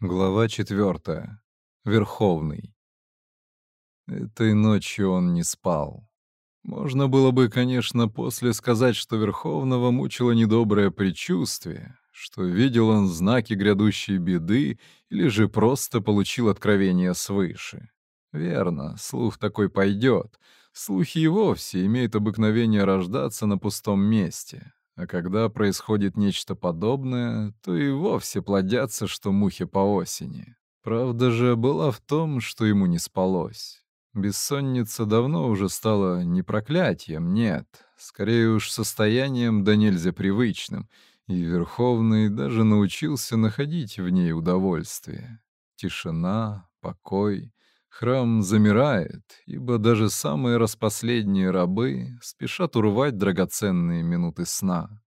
Глава четвертая. Верховный. Этой ночью он не спал. Можно было бы, конечно, после сказать, что Верховного мучило недоброе предчувствие, что видел он знаки грядущей беды или же просто получил откровение свыше. Верно, слух такой пойдет. Слухи и вовсе имеют обыкновение рождаться на пустом месте, а когда происходит нечто подобное, то и вовсе плодятся, что мухи по осени. Правда же была в том, что ему не спалось. Бессонница давно уже стала не проклятием, нет, скорее уж состоянием да нельзя привычным, и Верховный даже научился находить в ней удовольствие. Тишина, покой, Храм замирает, ибо даже самые распоследние рабы спешат урвать драгоценные минуты сна.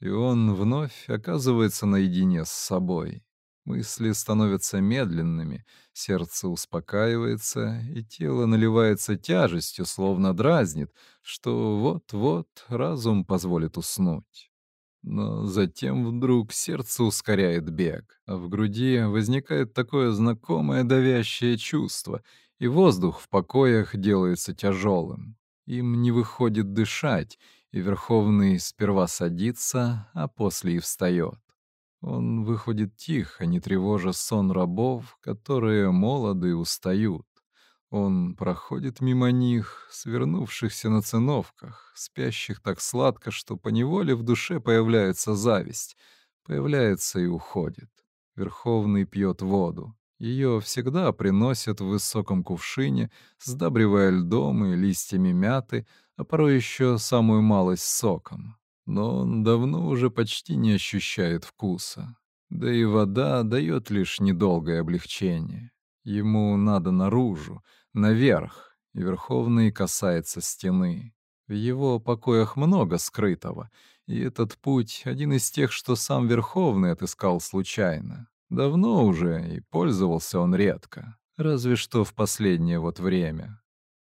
И он вновь оказывается наедине с собой. Мысли становятся медленными, сердце успокаивается, и тело наливается тяжестью, словно дразнит, что вот-вот разум позволит уснуть. Но затем вдруг сердце ускоряет бег, а в груди возникает такое знакомое давящее чувство, и воздух в покоях делается тяжелым. Им не выходит дышать, и Верховный сперва садится, а после и встает. Он выходит тихо, не тревожа сон рабов, которые молоды устают. Он проходит мимо них, свернувшихся на циновках, спящих так сладко, что поневоле в душе появляется зависть. Появляется и уходит. Верховный пьет воду. Ее всегда приносят в высоком кувшине, сдабривая льдом и листьями мяты, а порой еще самую малость соком. Но он давно уже почти не ощущает вкуса. Да и вода дает лишь недолгое облегчение. Ему надо наружу, наверх, и Верховный касается стены. В его покоях много скрытого, и этот путь — один из тех, что сам Верховный отыскал случайно. Давно уже, и пользовался он редко, разве что в последнее вот время.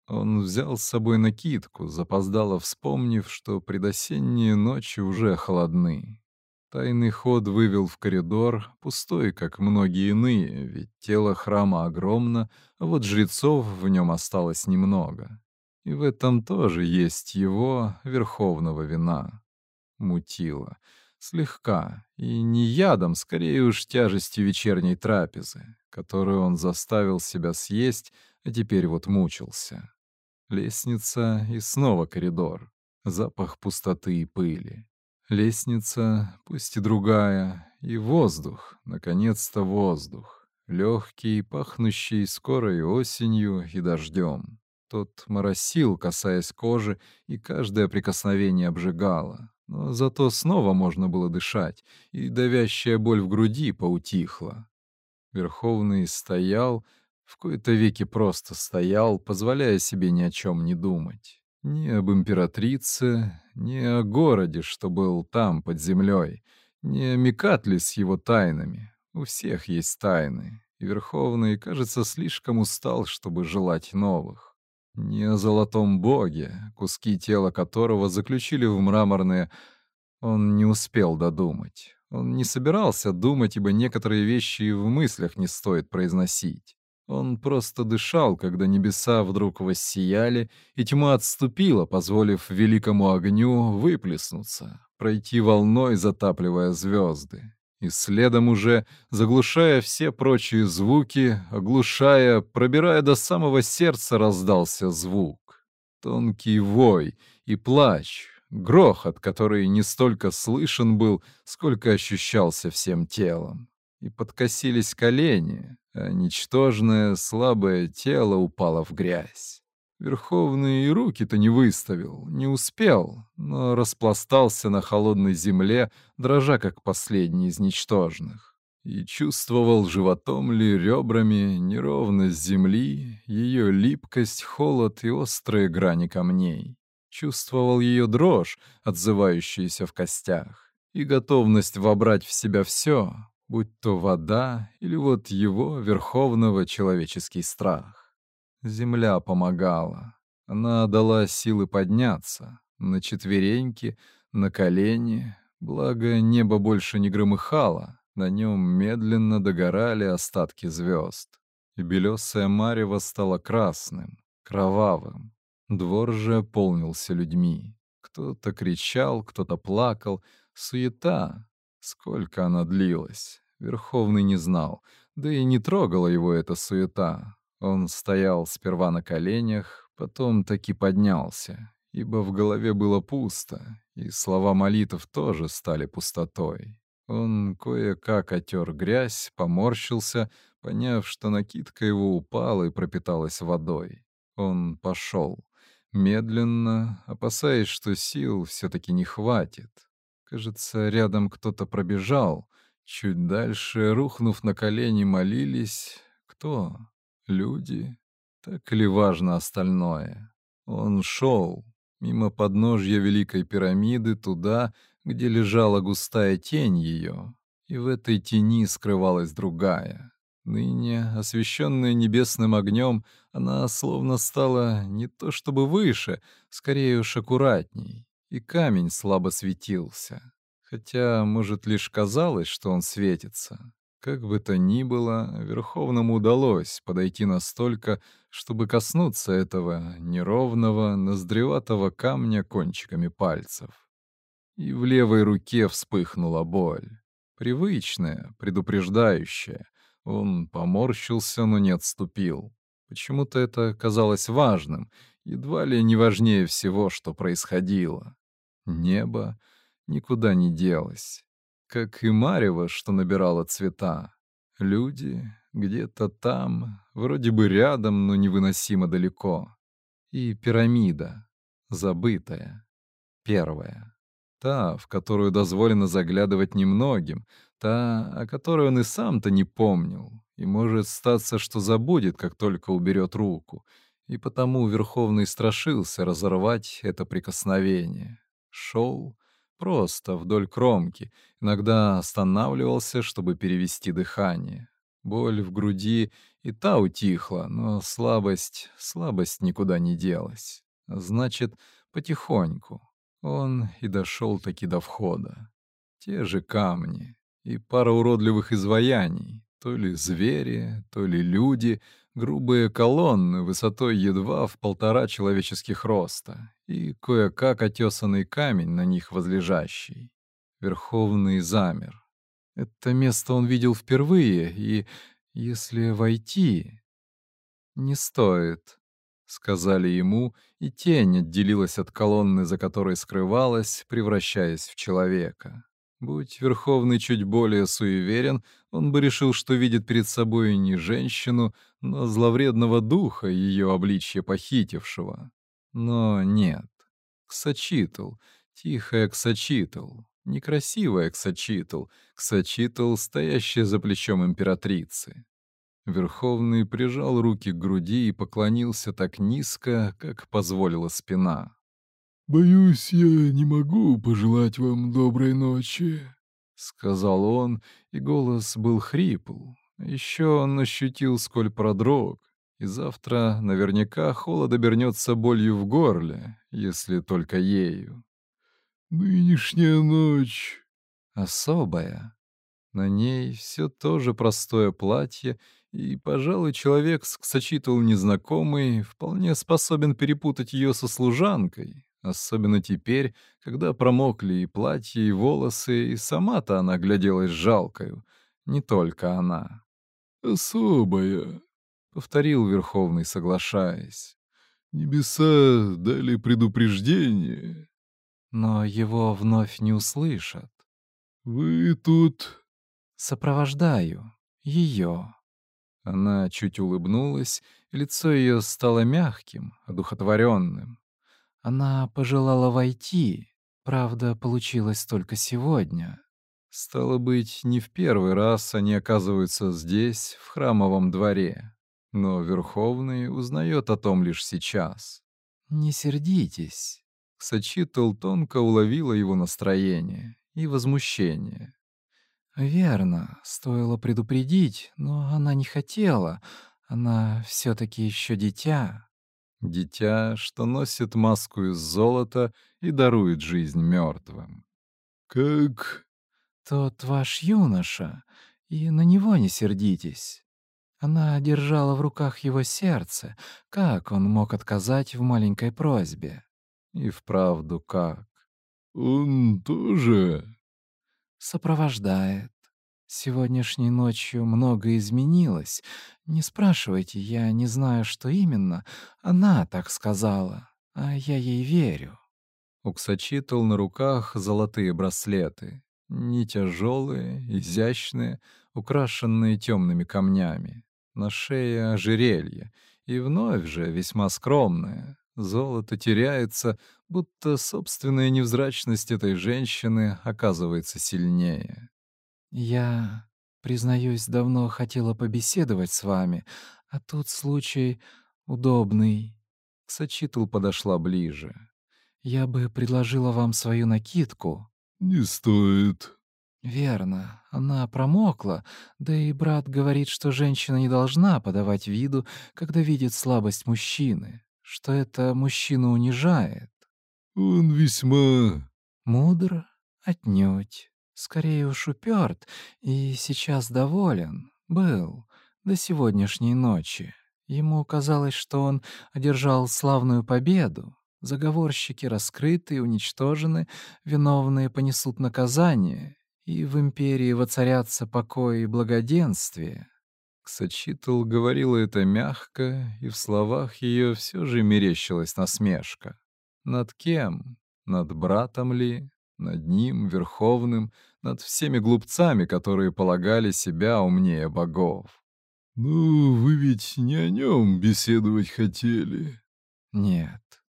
Он взял с собой накидку, запоздало вспомнив, что предосенние ночи уже холодны. Тайный ход вывел в коридор, пустой, как многие иные, ведь тело храма огромно, а вот жрецов в нем осталось немного. И в этом тоже есть его верховного вина. Мутило. Слегка. И не ядом, скорее уж тяжестью вечерней трапезы, которую он заставил себя съесть, а теперь вот мучился. Лестница и снова коридор. Запах пустоты и пыли. Лестница, пусть и другая, и воздух, наконец-то воздух, легкий, пахнущий скорой осенью и дождем. Тот моросил, касаясь кожи, и каждое прикосновение обжигало. Но зато снова можно было дышать, и давящая боль в груди поутихла. Верховный стоял, в кои-то веки просто стоял, позволяя себе ни о чем не думать. Ни об императрице, ни о городе, что был там, под землей, ни о Микатле с его тайнами. У всех есть тайны, и Верховный, кажется, слишком устал, чтобы желать новых. Ни о золотом боге, куски тела которого заключили в мраморные... Он не успел додумать. Он не собирался думать, ибо некоторые вещи и в мыслях не стоит произносить. Он просто дышал, когда небеса вдруг воссияли, и тьма отступила, позволив великому огню выплеснуться, пройти волной, затапливая звезды. И следом уже, заглушая все прочие звуки, оглушая, пробирая до самого сердца, раздался звук. Тонкий вой и плач, грохот, который не столько слышен был, сколько ощущался всем телом. И подкосились колени, а ничтожное слабое тело упало в грязь. Верховный и руки-то не выставил, не успел, но распластался на холодной земле, дрожа как последний из ничтожных. И чувствовал животом ли, ребрами, неровность земли, ее липкость, холод и острые грани камней. Чувствовал ее дрожь, отзывающуюся в костях, и готовность вобрать в себя все, будь то вода или вот его верховного человеческий страх. Земля помогала. Она дала силы подняться на четвереньки, на колени, благо небо больше не громыхало, На нем медленно догорали остатки звезд, и белесое марево стало красным, кровавым. Двор же полнился людьми. Кто-то кричал, кто-то плакал. Суета. Сколько она длилась, Верховный не знал, да и не трогала его эта суета. Он стоял сперва на коленях, потом таки поднялся, ибо в голове было пусто, и слова молитв тоже стали пустотой. Он кое-как отер грязь, поморщился, поняв, что накидка его упала и пропиталась водой. Он пошел. Медленно, опасаясь, что сил все-таки не хватит. Кажется, рядом кто-то пробежал. Чуть дальше, рухнув на колени, молились. Кто? Люди? Так ли важно остальное? Он шел мимо подножья Великой пирамиды туда, где лежала густая тень ее, и в этой тени скрывалась другая. Ныне, освещенная небесным огнем, она словно стала не то чтобы выше, скорее уж аккуратней, и камень слабо светился. Хотя, может, лишь казалось, что он светится. Как бы то ни было, Верховному удалось подойти настолько, чтобы коснуться этого неровного, ноздреватого камня кончиками пальцев. И в левой руке вспыхнула боль. Привычная, предупреждающая. Он поморщился, но не отступил. Почему-то это казалось важным, едва ли не важнее всего, что происходило. Небо никуда не делось как и марево, что набирало цвета. Люди где-то там, вроде бы рядом, но невыносимо далеко. И пирамида, забытая, первая. Та, в которую дозволено заглядывать немногим, та, о которой он и сам-то не помнил, и может статься, что забудет, как только уберет руку, и потому Верховный страшился разорвать это прикосновение. Шел, Просто вдоль кромки, иногда останавливался, чтобы перевести дыхание. Боль в груди и та утихла, но слабость, слабость никуда не делась. Значит, потихоньку. Он и дошел таки до входа. Те же камни и пара уродливых изваяний, то ли звери, то ли люди — грубые колонны высотой едва в полтора человеческих роста и кое-как отесанный камень на них возлежащий. Верховный замер. Это место он видел впервые, и если войти... «Не стоит», — сказали ему, и тень отделилась от колонны, за которой скрывалась, превращаясь в человека. Будь Верховный чуть более суеверен, он бы решил, что видит перед собой не женщину, но зловредного духа, ее обличье похитившего. Но нет. Ксачитл, тихая Ксачитл, некрасивая Ксачитл, Ксачитл, стоящая за плечом императрицы. Верховный прижал руки к груди и поклонился так низко, как позволила спина. «Боюсь, я не могу пожелать вам доброй ночи», — сказал он, и голос был хрипл. Еще он ощутил, сколь продрог, и завтра наверняка холод обернется болью в горле, если только ею. «Нынешняя ночь...» «Особая. На ней все тоже простое платье, и, пожалуй, человек, сочитал незнакомый, вполне способен перепутать ее со служанкой, Особенно теперь, когда промокли и платье, и волосы, и сама-то она гляделась жалкою. Не только она. «Особая», — повторил Верховный, соглашаясь. «Небеса дали предупреждение». Но его вновь не услышат. «Вы тут...» «Сопровождаю. Ее». Она чуть улыбнулась, лицо ее стало мягким, одухотворенным. Она пожелала войти, правда, получилось только сегодня. Стало быть, не в первый раз они оказываются здесь, в храмовом дворе. Но Верховный узнает о том лишь сейчас. «Не сердитесь». Сочитал тонко уловила его настроение и возмущение. «Верно, стоило предупредить, но она не хотела. Она все таки еще дитя». Дитя, что носит маску из золота и дарует жизнь мертвым. «Как?» Тот ваш юноша, и на него не сердитесь. Она держала в руках его сердце. Как он мог отказать в маленькой просьбе? И вправду как? Он тоже сопровождает. Сегодняшней ночью многое изменилось. Не спрашивайте, я не знаю, что именно. Она так сказала, а я ей верю. Уксачитал на руках золотые браслеты, не тяжелые, изящные, украшенные темными камнями. На шее ожерелье, и вновь же весьма скромное. Золото теряется, будто собственная невзрачность этой женщины оказывается сильнее. «Я, признаюсь, давно хотела побеседовать с вами, а тут случай удобный». Сочитал подошла ближе. «Я бы предложила вам свою накидку». «Не стоит». «Верно. Она промокла, да и брат говорит, что женщина не должна подавать виду, когда видит слабость мужчины что это мужчину унижает. Он весьма... Мудр? Отнюдь. Скорее уж упёрт и сейчас доволен. Был. До сегодняшней ночи. Ему казалось, что он одержал славную победу. Заговорщики раскрыты и уничтожены, виновные понесут наказание, и в империи воцарятся покой и благоденствие. Ксачитл говорила это мягко, и в словах ее все же мерещилась насмешка. Над кем? Над братом ли? Над ним, верховным? Над всеми глупцами, которые полагали себя умнее богов? «Ну, вы ведь не о нем беседовать хотели?» «Нет».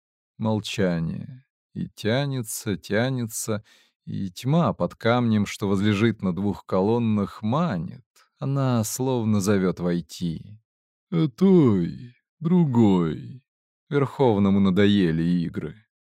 Молчание. И тянется, тянется, и тьма под камнем, что возлежит на двух колоннах, манит. Она словно зовет войти. «А той, другой». Верховному надоели игры.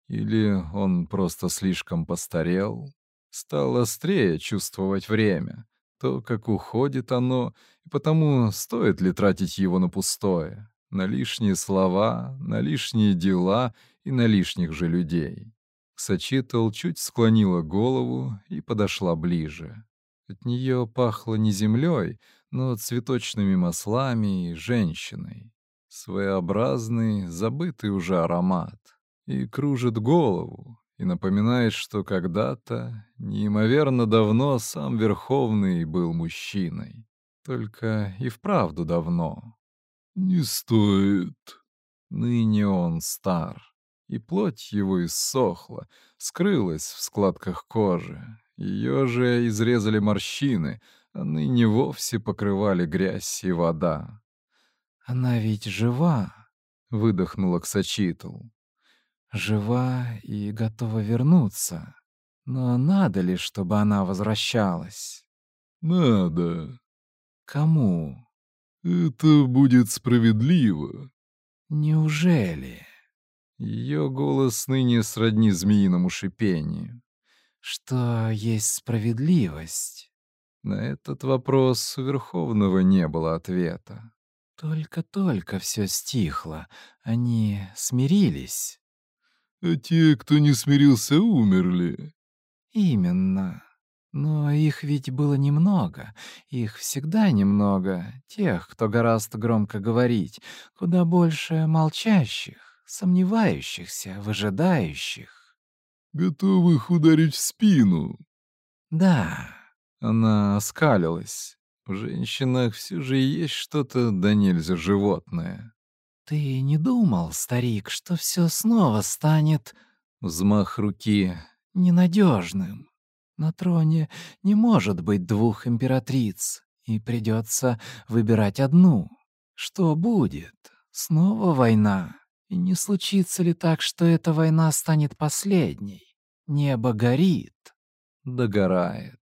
Или он просто слишком постарел, стал острее чувствовать время, то, как уходит оно, и потому стоит ли тратить его на пустое, на лишние слова, на лишние дела и на лишних же людей. Сочитал чуть склонила голову и подошла ближе. От нее пахло не землей, но цветочными маслами и женщиной. Своеобразный, забытый уже аромат. И кружит голову, и напоминает, что когда-то, неимоверно давно, сам Верховный был мужчиной. Только и вправду давно. «Не стоит». Ныне он стар, и плоть его иссохла, скрылась в складках кожи, ее же изрезали морщины, а ныне вовсе покрывали грязь и вода. «Она ведь жива», — выдохнула Ксачитл. «Жива и готова вернуться. Но надо ли, чтобы она возвращалась?» «Надо». «Кому?» «Это будет справедливо». «Неужели?» Ее голос ныне сродни змеиному шипению. Что есть справедливость? На этот вопрос у Верховного не было ответа. Только-только все стихло. Они смирились. А те, кто не смирился, умерли. Именно. Но их ведь было немного. Их всегда немного. Тех, кто гораздо громко говорить. Куда больше молчащих, сомневающихся, выжидающих готовых ударить в спину. Да, она оскалилась. В женщинах все же есть что-то да нельзя животное. Ты не думал, старик, что все снова станет... Взмах руки. Ненадежным. На троне не может быть двух императриц, и придется выбирать одну. Что будет? Снова война? И не случится ли так, что эта война станет последней? Небо горит, догорает.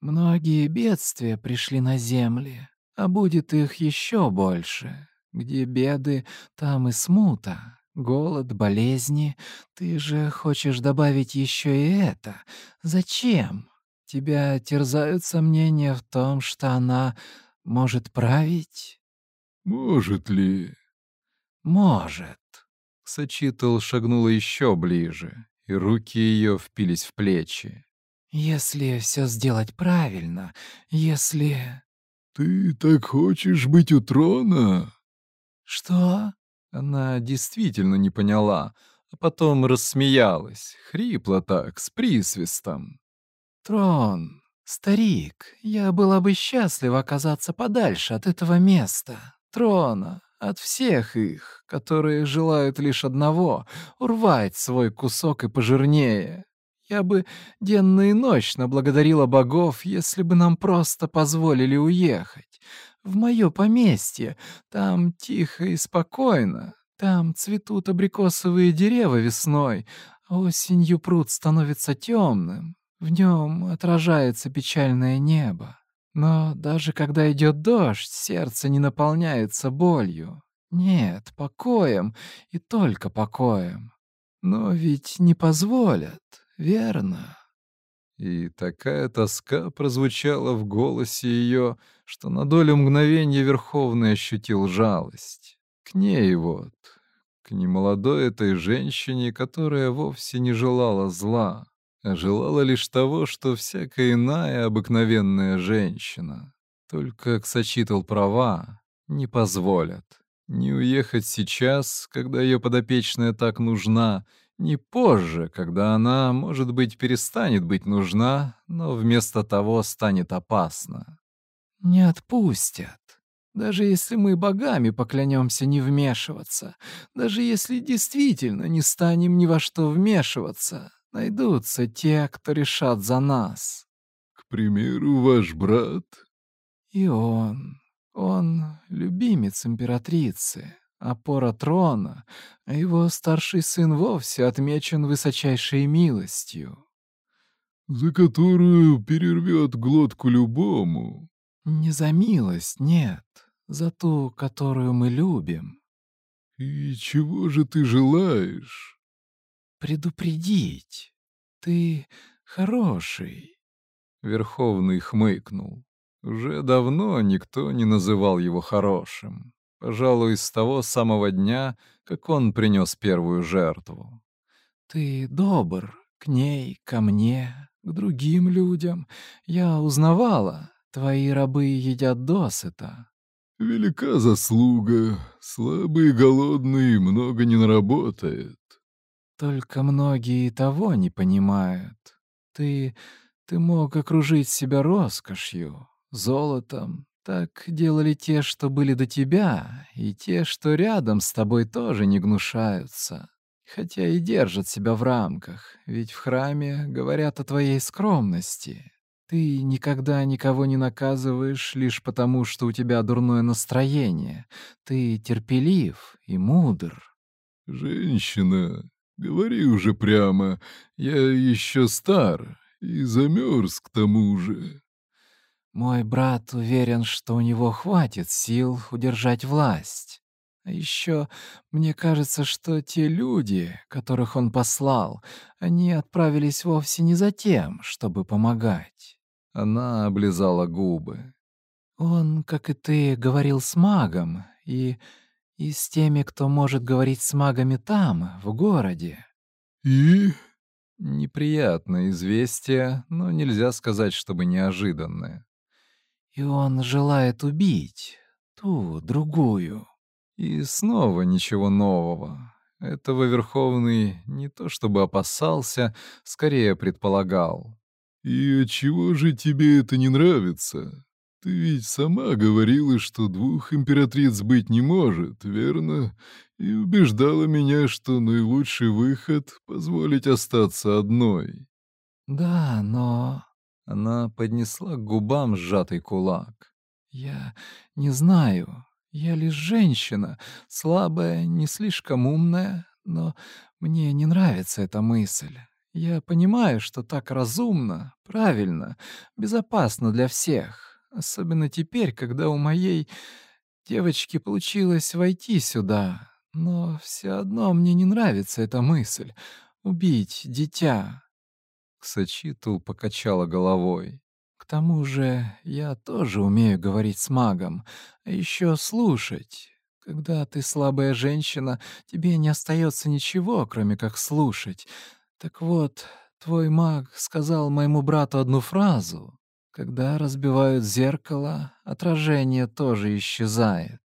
Многие бедствия пришли на земли, а будет их еще больше. Где беды, там и смута, голод, болезни. Ты же хочешь добавить еще и это. Зачем? Тебя терзают сомнения в том, что она может править? Может ли? Может. Сочитал шагнула еще ближе, и руки ее впились в плечи. Если все сделать правильно, если...» «Ты так хочешь быть у трона?» «Что?» Она действительно не поняла, а потом рассмеялась, хрипло так, с присвистом. «Трон, старик, я была бы счастлива оказаться подальше от этого места, трона, от всех их, которые желают лишь одного — урвать свой кусок и пожирнее. Я бы денно и ночно благодарила богов, если бы нам просто позволили уехать. В мое поместье. Там тихо и спокойно. Там цветут абрикосовые деревья весной, осенью пруд становится темным. В нем отражается печальное небо. Но даже когда идет дождь, сердце не наполняется болью. Нет, покоем и только покоем. Но ведь не позволят верно?» И такая тоска прозвучала в голосе ее, что на долю мгновения Верховный ощутил жалость. К ней вот, к немолодой этой женщине, которая вовсе не желала зла, а желала лишь того, что всякая иная обыкновенная женщина. Только Ксачитал права, не позволят. Не уехать сейчас, когда ее подопечная так нужна — не позже, когда она, может быть, перестанет быть нужна, но вместо того станет опасна. Не отпустят. Даже если мы богами поклянемся не вмешиваться, даже если действительно не станем ни во что вмешиваться, найдутся те, кто решат за нас. К примеру, ваш брат. И он. Он любимец императрицы опора трона, а его старший сын вовсе отмечен высочайшей милостью. За которую перервет глотку любому. Не за милость, нет, за ту, которую мы любим. И чего же ты желаешь? Предупредить. Ты хороший. Верховный хмыкнул. Уже давно никто не называл его хорошим пожалуй, с того самого дня, как он принес первую жертву. «Ты добр к ней, ко мне, к другим людям. Я узнавала, твои рабы едят досыта». «Велика заслуга. Слабый и голодный много не наработает». «Только многие того не понимают. Ты... ты мог окружить себя роскошью, золотом, так делали те, что были до тебя, и те, что рядом с тобой тоже не гнушаются. Хотя и держат себя в рамках, ведь в храме говорят о твоей скромности. Ты никогда никого не наказываешь лишь потому, что у тебя дурное настроение. Ты терпелив и мудр. «Женщина, говори уже прямо, я еще стар и замерз к тому же». Мой брат уверен, что у него хватит сил удержать власть. А еще мне кажется, что те люди, которых он послал, они отправились вовсе не за тем, чтобы помогать. Она облизала губы. Он, как и ты, говорил с магом, и... и с теми, кто может говорить с магами там, в городе. И? Неприятное известие, но нельзя сказать, чтобы неожиданное. И он желает убить ту, другую. И снова ничего нового. Этого Верховный не то чтобы опасался, скорее предполагал. «И чего же тебе это не нравится? Ты ведь сама говорила, что двух императриц быть не может, верно? И убеждала меня, что наилучший выход — позволить остаться одной». «Да, но...» Она поднесла к губам сжатый кулак. «Я не знаю. Я лишь женщина, слабая, не слишком умная, но мне не нравится эта мысль. Я понимаю, что так разумно, правильно, безопасно для всех, особенно теперь, когда у моей девочки получилось войти сюда. Но все одно мне не нравится эта мысль — убить дитя, Ксачитул покачала головой. «К тому же я тоже умею говорить с магом, а еще слушать. Когда ты слабая женщина, тебе не остается ничего, кроме как слушать. Так вот, твой маг сказал моему брату одну фразу. Когда разбивают зеркало, отражение тоже исчезает.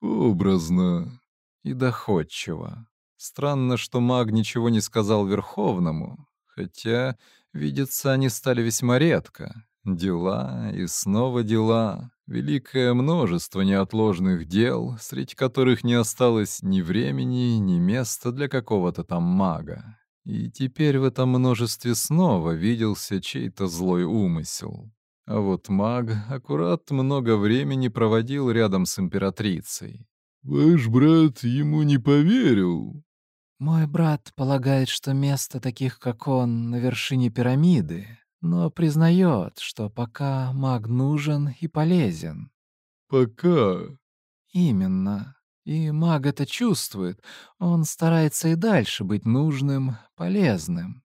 Образно и доходчиво. Странно, что маг ничего не сказал Верховному, хотя видеться они стали весьма редко. Дела и снова дела, великое множество неотложных дел, среди которых не осталось ни времени, ни места для какого-то там мага. И теперь в этом множестве снова виделся чей-то злой умысел. А вот маг аккурат много времени проводил рядом с императрицей. «Ваш брат ему не поверил?» «Мой брат полагает, что место таких, как он, на вершине пирамиды, но признает, что пока маг нужен и полезен». «Пока?» «Именно. И маг это чувствует. Он старается и дальше быть нужным, полезным».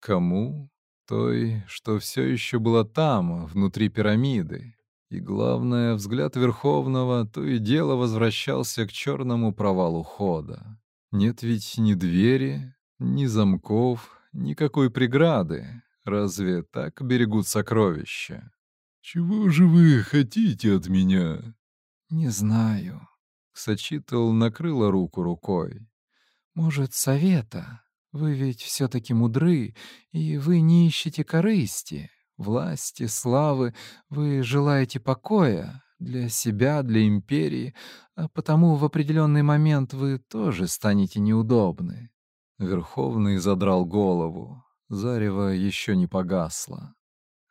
«Кому?» Той, что все еще была там, внутри пирамиды. И главное, взгляд Верховного то и дело возвращался к черному провалу хода. Нет ведь ни двери, ни замков, никакой преграды. Разве так берегут сокровища? «Чего же вы хотите от меня?» «Не знаю». Сочитал накрыла руку рукой. «Может, совета? Вы ведь все-таки мудры, и вы не ищете корысти, власти, славы. Вы желаете покоя для себя, для империи, а потому в определенный момент вы тоже станете неудобны». Верховный задрал голову. Зарево еще не погасло.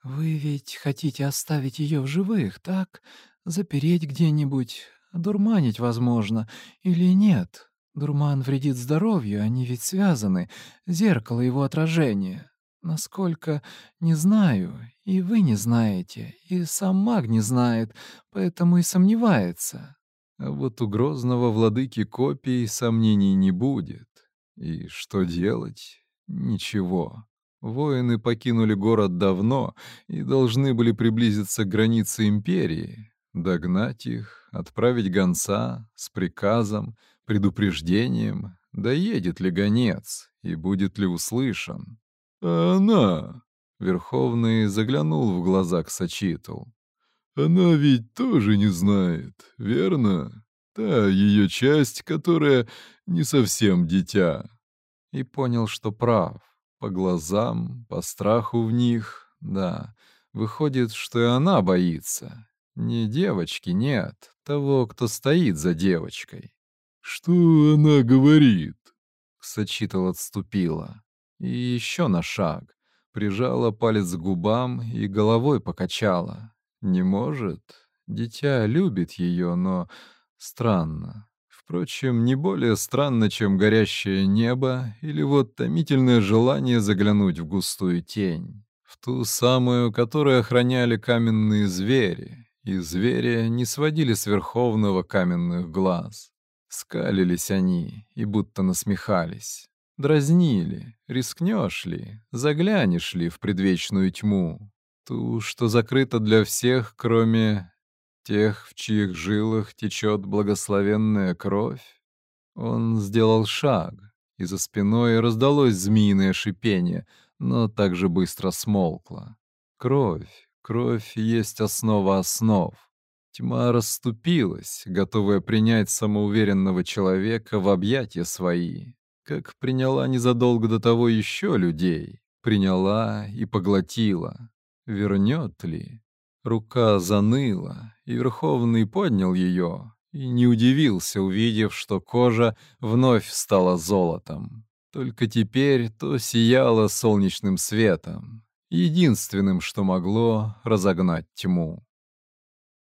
«Вы ведь хотите оставить ее в живых, так? Запереть где-нибудь, дурманить, возможно, или нет? Дурман вредит здоровью, они ведь связаны. Зеркало его отражения. Насколько, не знаю, и вы не знаете, и сам маг не знает, поэтому и сомневается». А вот у грозного владыки копий сомнений не будет. И что делать? Ничего. Воины покинули город давно и должны были приблизиться к границе империи, догнать их, отправить гонца с приказом, предупреждением, доедет ли гонец и будет ли услышан. «А она...» — Верховный заглянул в глаза к Сочиту. «Она ведь тоже не знает, верно? Та ее часть, которая не совсем дитя». И понял, что прав. По глазам, по страху в них, да. Выходит, что и она боится. Не девочки, нет, того, кто стоит за девочкой. «Что она говорит?» Сочитал отступила. И еще на шаг. Прижала палец к губам и головой покачала. Не может. Дитя любит ее, но странно. Впрочем, не более странно, чем горящее небо или вот томительное желание заглянуть в густую тень, в ту самую, которую охраняли каменные звери, и звери не сводили с Верховного каменных глаз. Скалились они и будто насмехались. Дразнили, рискнешь ли, заглянешь ли в предвечную тьму, ту, что закрыта для всех, кроме тех, в чьих жилах течет благословенная кровь? Он сделал шаг, и за спиной раздалось змеиное шипение, но также быстро смолкло. Кровь, кровь есть основа основ. Тьма расступилась, готовая принять самоуверенного человека в объятия свои, как приняла незадолго до того еще людей, приняла и поглотила. Вернет ли? Рука заныла, и Верховный поднял ее, и не удивился, увидев, что кожа вновь стала золотом. Только теперь то сияло солнечным светом, единственным, что могло разогнать тьму.